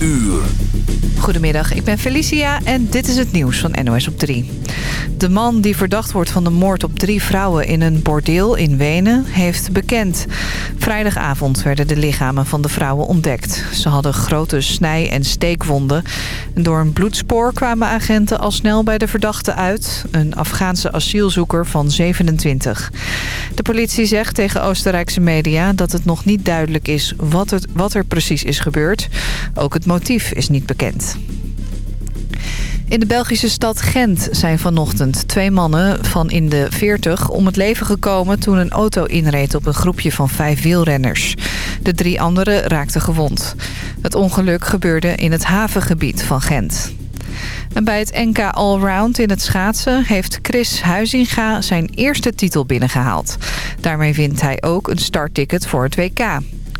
uur. Goedemiddag, ik ben Felicia en dit is het nieuws van NOS op 3. De man die verdacht wordt van de moord op drie vrouwen in een bordeel in Wenen heeft bekend. Vrijdagavond werden de lichamen van de vrouwen ontdekt. Ze hadden grote snij- en steekwonden. Door een bloedspoor kwamen agenten al snel bij de verdachte uit. Een Afghaanse asielzoeker van 27. De politie zegt tegen Oostenrijkse media dat het nog niet duidelijk is wat, wat er precies is gebeurd. Ook het motief is niet bekend. In de Belgische stad Gent zijn vanochtend twee mannen van in de 40 om het leven gekomen toen een auto inreed op een groepje van vijf wielrenners. De drie anderen raakten gewond. Het ongeluk gebeurde in het havengebied van Gent. En bij het NK Allround in het schaatsen heeft Chris Huizinga zijn eerste titel binnengehaald. Daarmee wint hij ook een startticket voor het WK.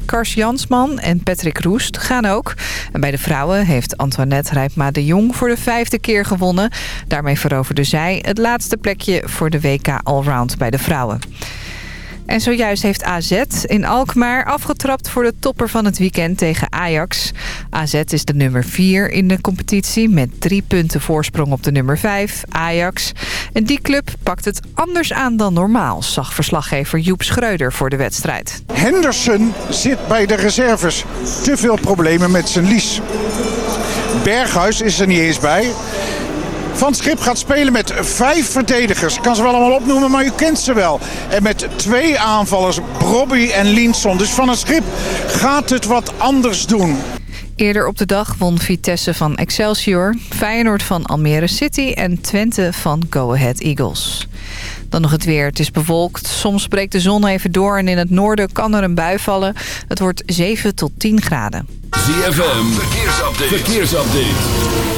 Kars Jansman en Patrick Roest gaan ook. En bij de vrouwen heeft Antoinette Rijpma de Jong voor de vijfde keer gewonnen. Daarmee veroverde zij het laatste plekje voor de WK Allround bij de vrouwen. En zojuist heeft AZ in Alkmaar afgetrapt voor de topper van het weekend tegen Ajax. AZ is de nummer 4 in de competitie met drie punten voorsprong op de nummer 5, Ajax. En die club pakt het anders aan dan normaal, zag verslaggever Joep Schreuder voor de wedstrijd. Henderson zit bij de reserves. Te veel problemen met zijn lies. Berghuis is er niet eens bij. Van Schip gaat spelen met vijf verdedigers. Ik kan ze wel allemaal opnoemen, maar u kent ze wel. En met twee aanvallers, Brobby en Linson. Dus Van het Schip gaat het wat anders doen. Eerder op de dag won Vitesse van Excelsior, Feyenoord van Almere City en Twente van Go Ahead Eagles. Dan nog het weer. Het is bewolkt. Soms breekt de zon even door en in het noorden kan er een bui vallen. Het wordt 7 tot 10 graden. ZFM, verkeersupdate. verkeersupdate.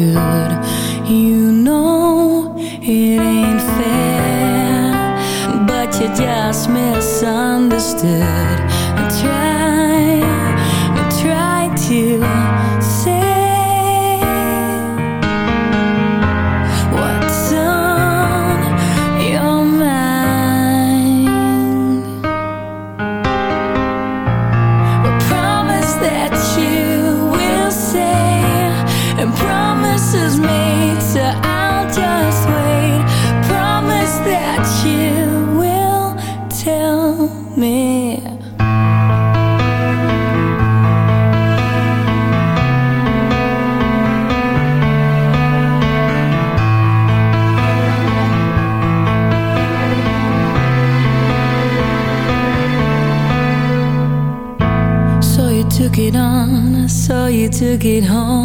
Good. You know it ain't fair, but you just misunderstood. Took it home.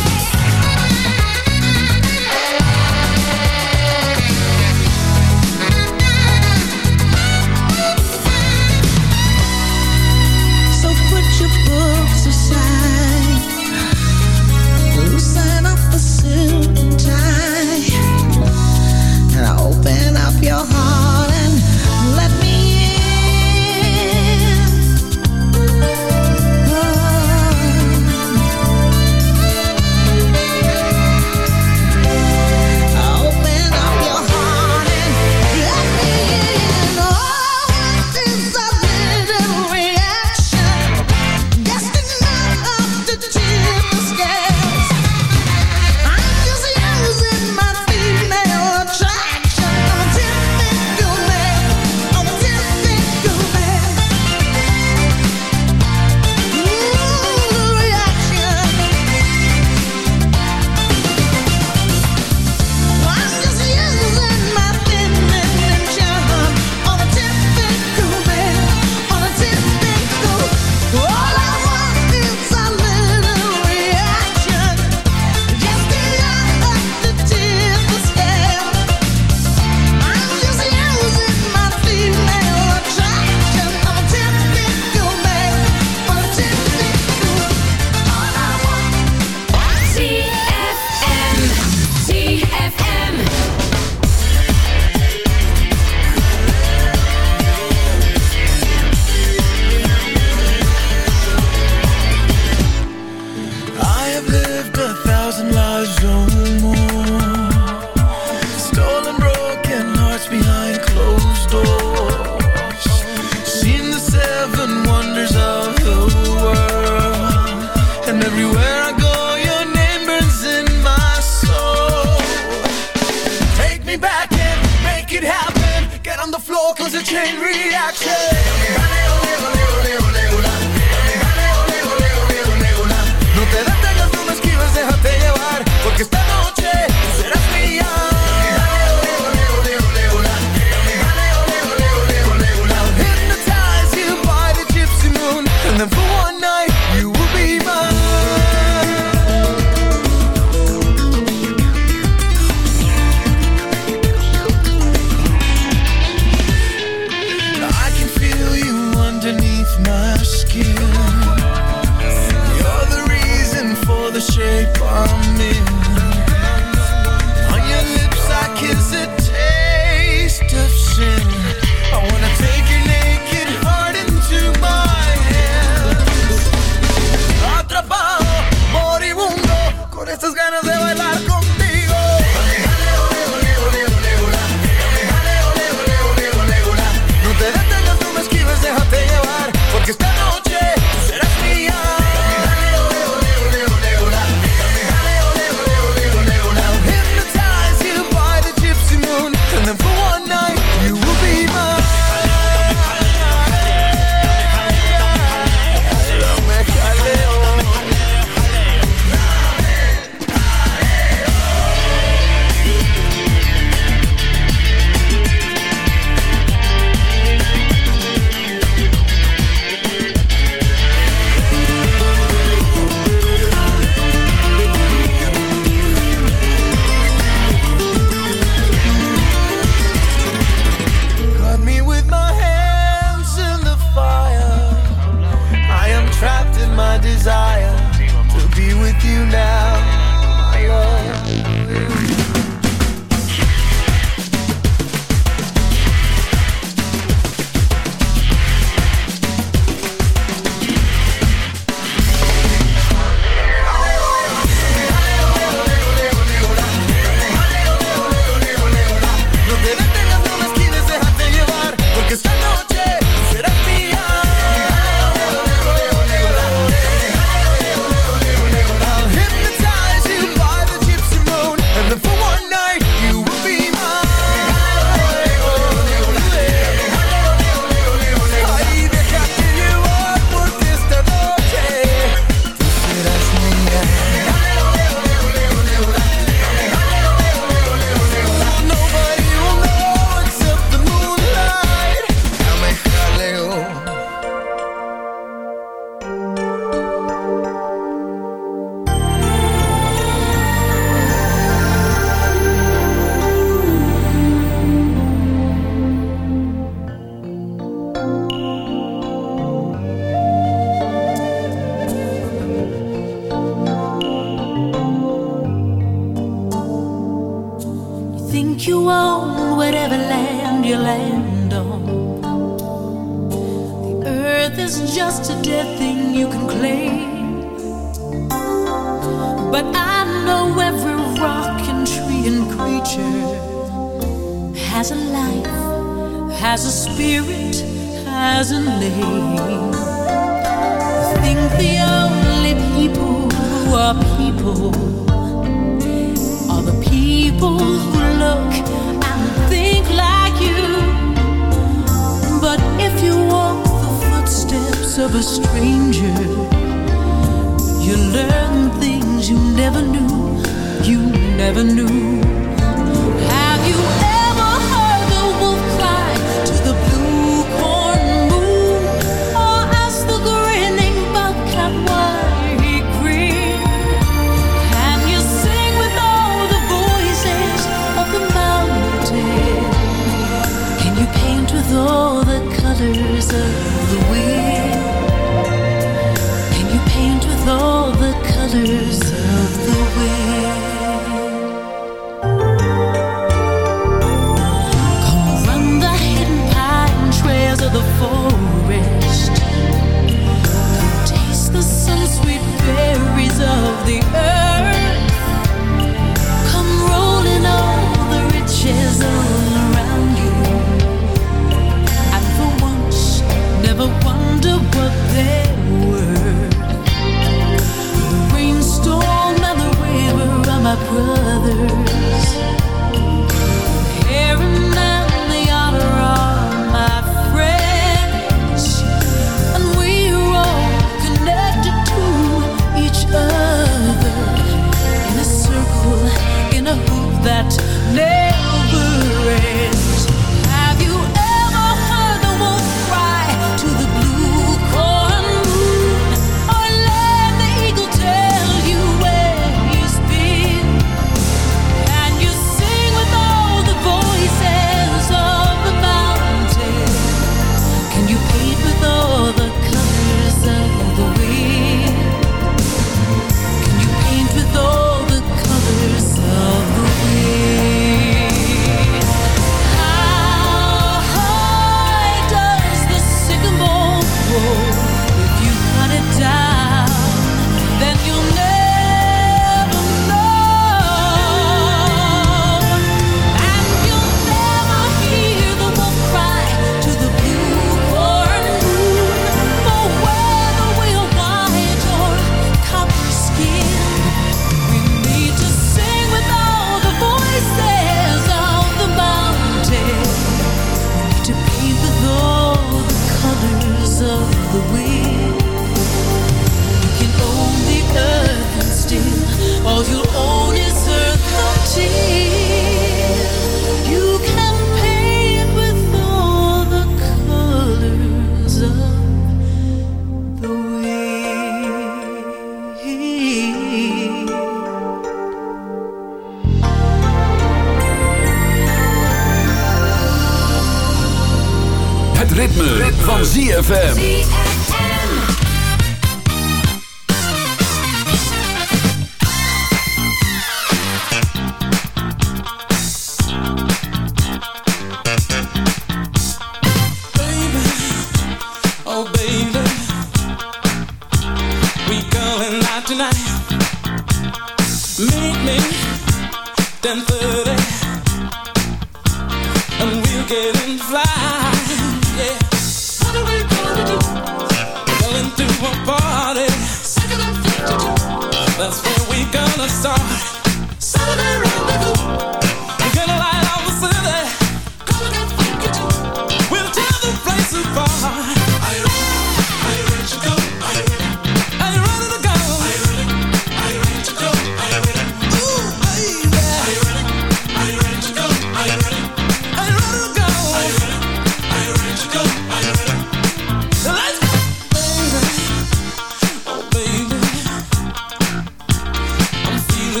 Touch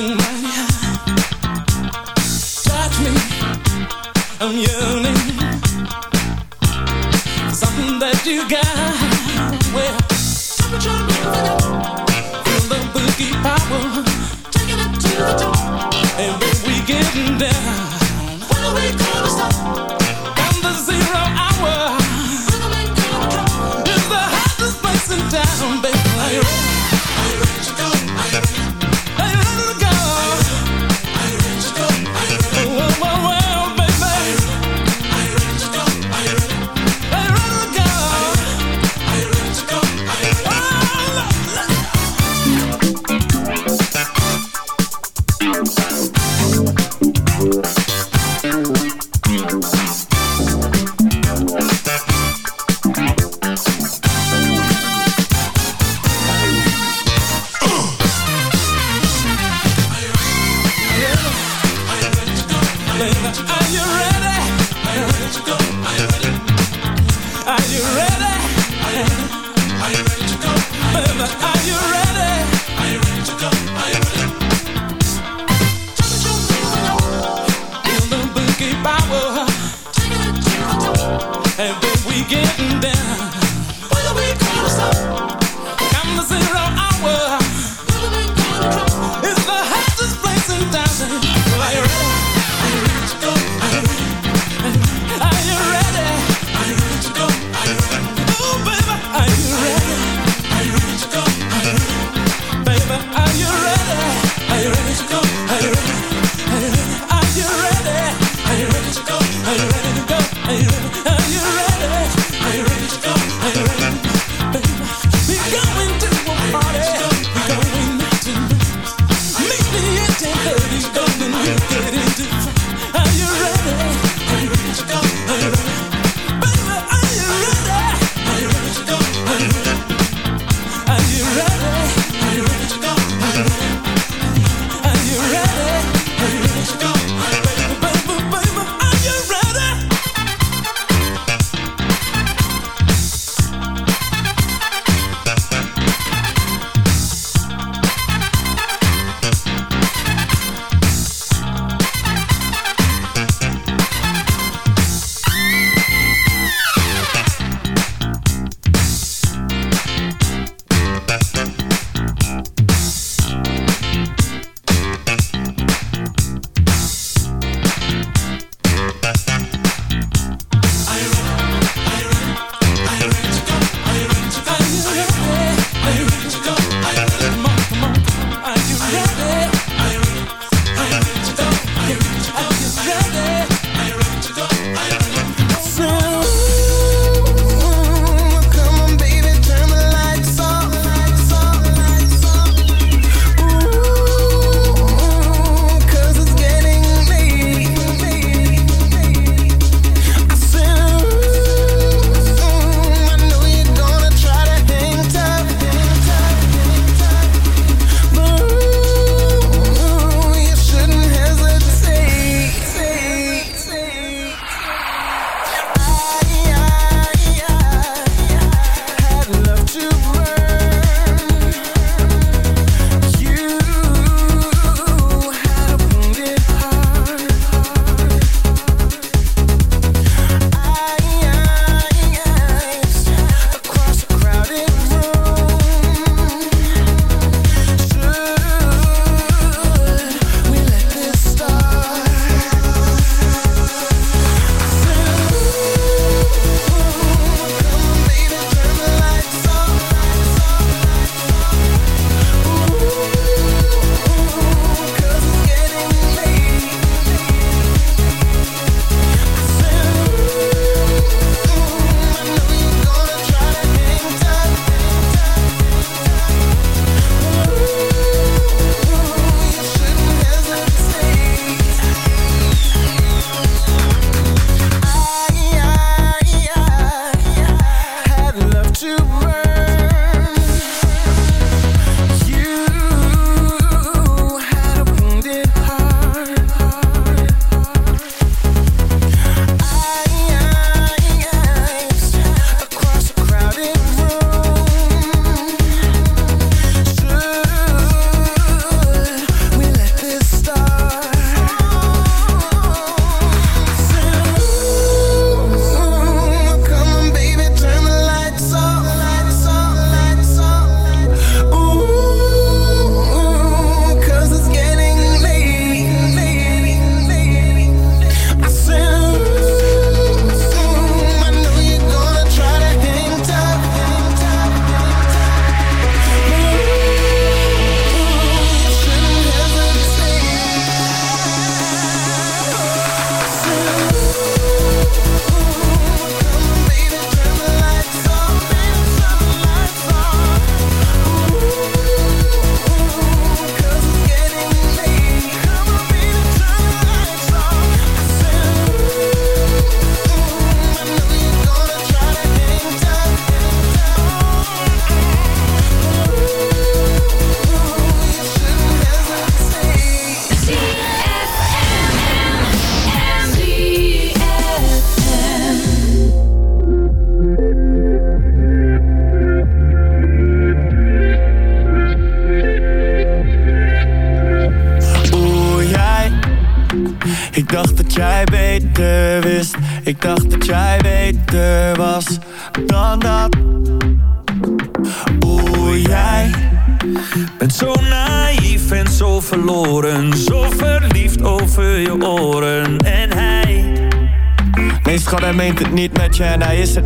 me. I'm yearning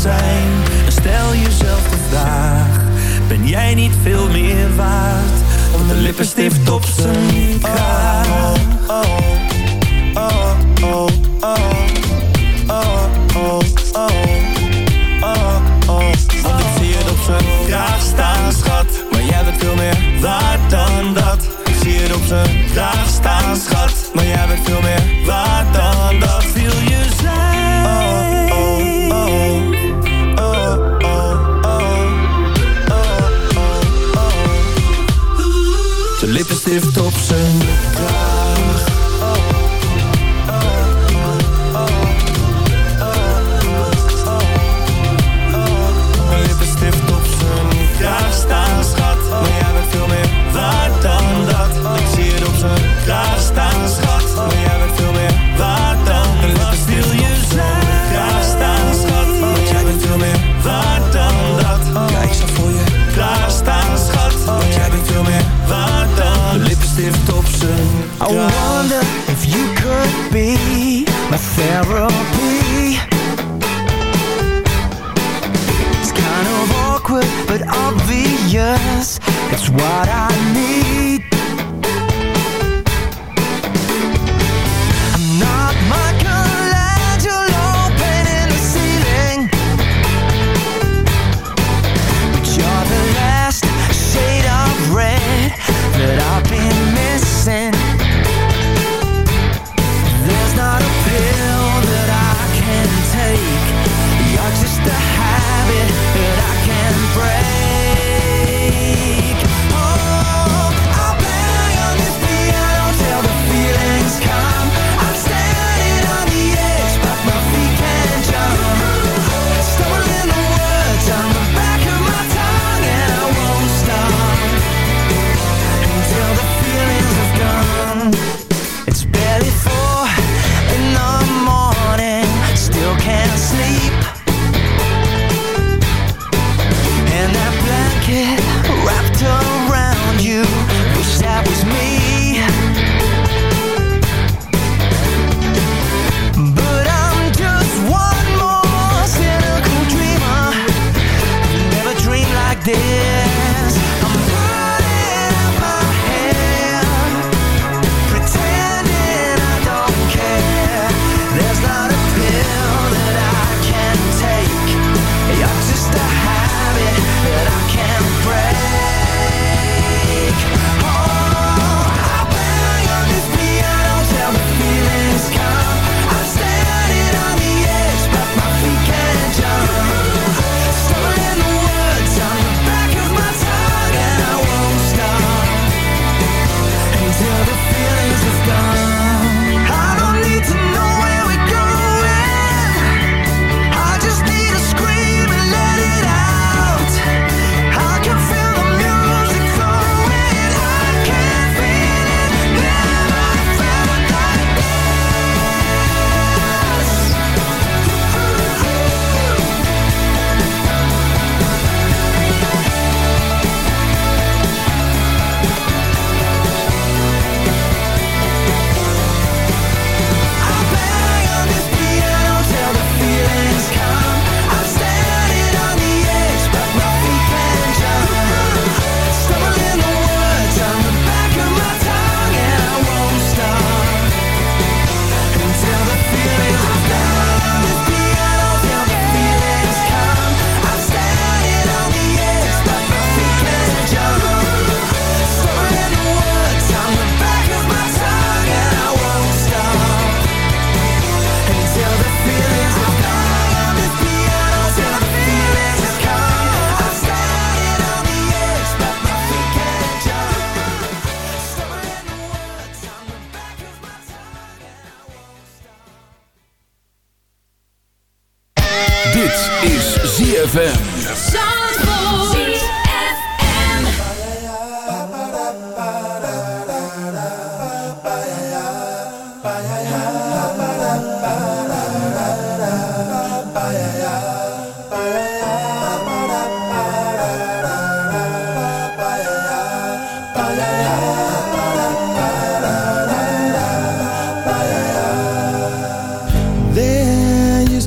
zijn. En stel jezelf de vraag: ben jij niet veel meer waard? Want de lippenstift op zijn kraag. Oh, oh, oh, oh, oh, oh, oh, oh, Want ik zie het op zijn kraag staan, schat. Maar jij bent veel meer waard dan dat. Ik zie het op zijn kraag staan, schat. Maar jij bent veel meer therapy. It's kind of awkward but obvious. It's what I need.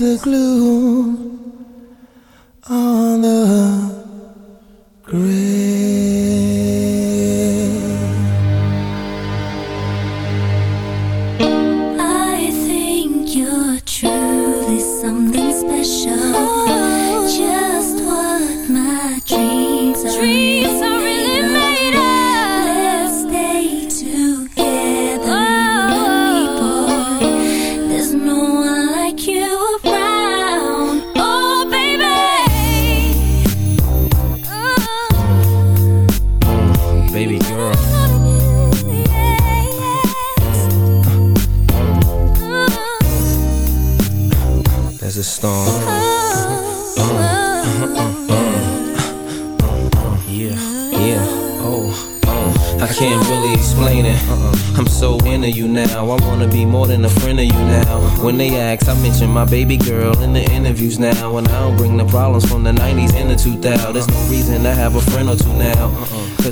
the glue.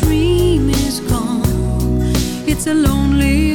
dream is gone. It's a lonely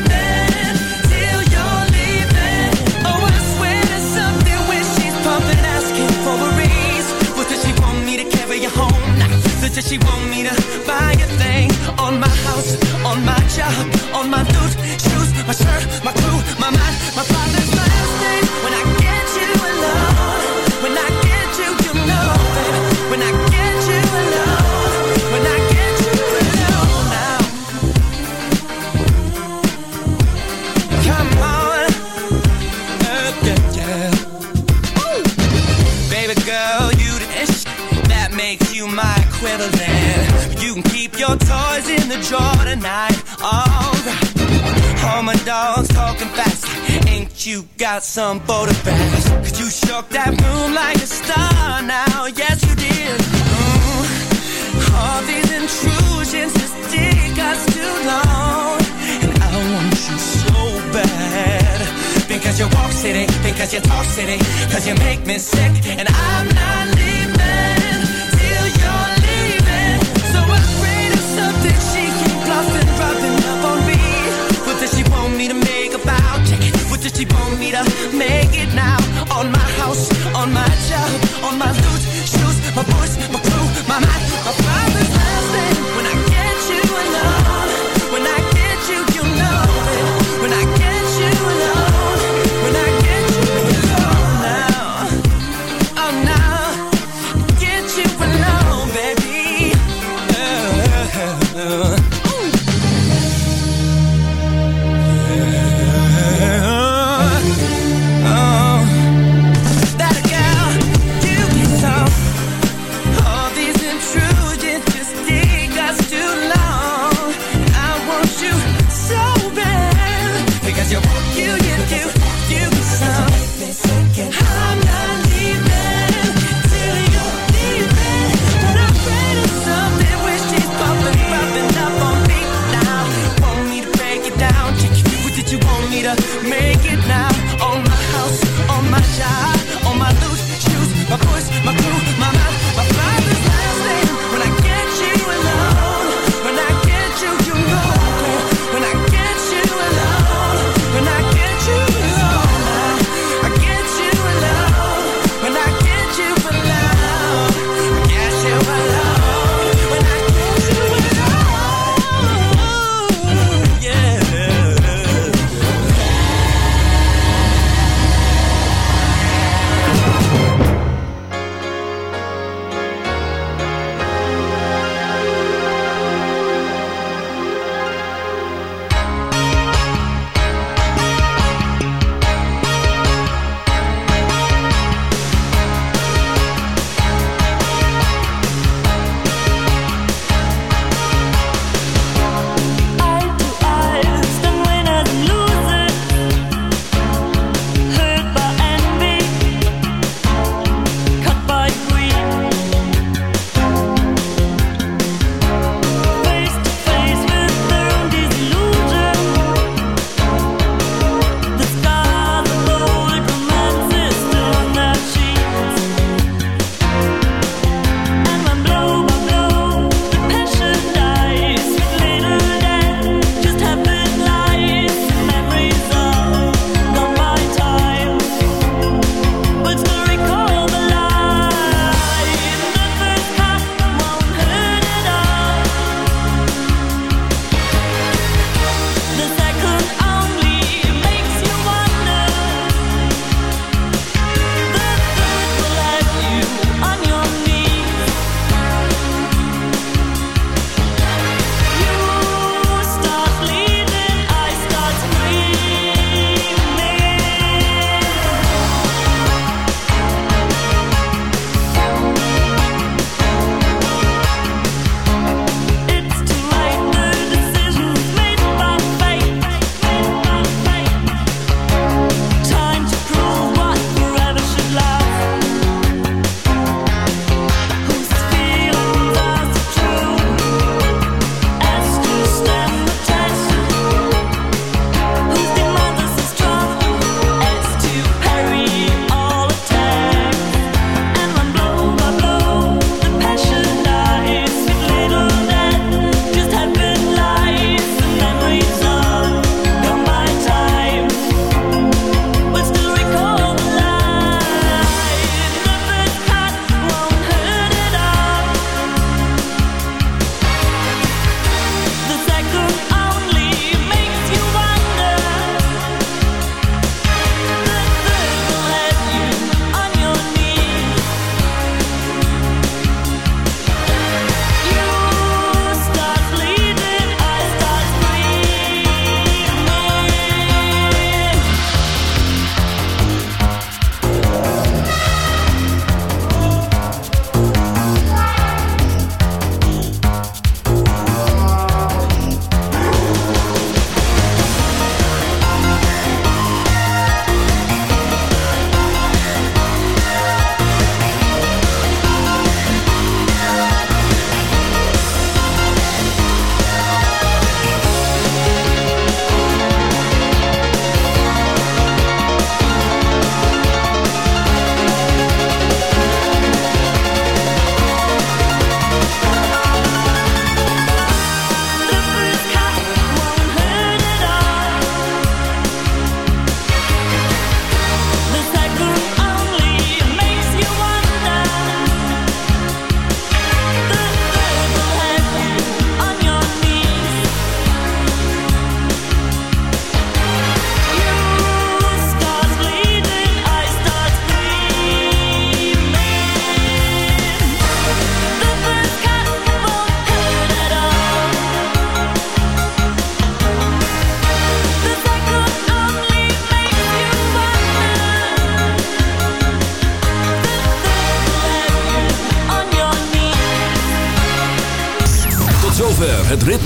Does she want me to buy a thing on my house, on my job, on my boots, shoes, my shirt, my crew, my mind, my father's last name? When I drawer tonight. Alright. All my dogs talking fast. Ain't you got some border bags? Cause you shook that room like a star now. Yes, you did. Mm. All these intrusions just take us too long. And I want you so bad. Because you walk city, because you talk city, because you make me sick. And I'm not leaving she want me to make it now? On my house, on my job, on my loot, shoes, my voice, my crew, my mind, my father's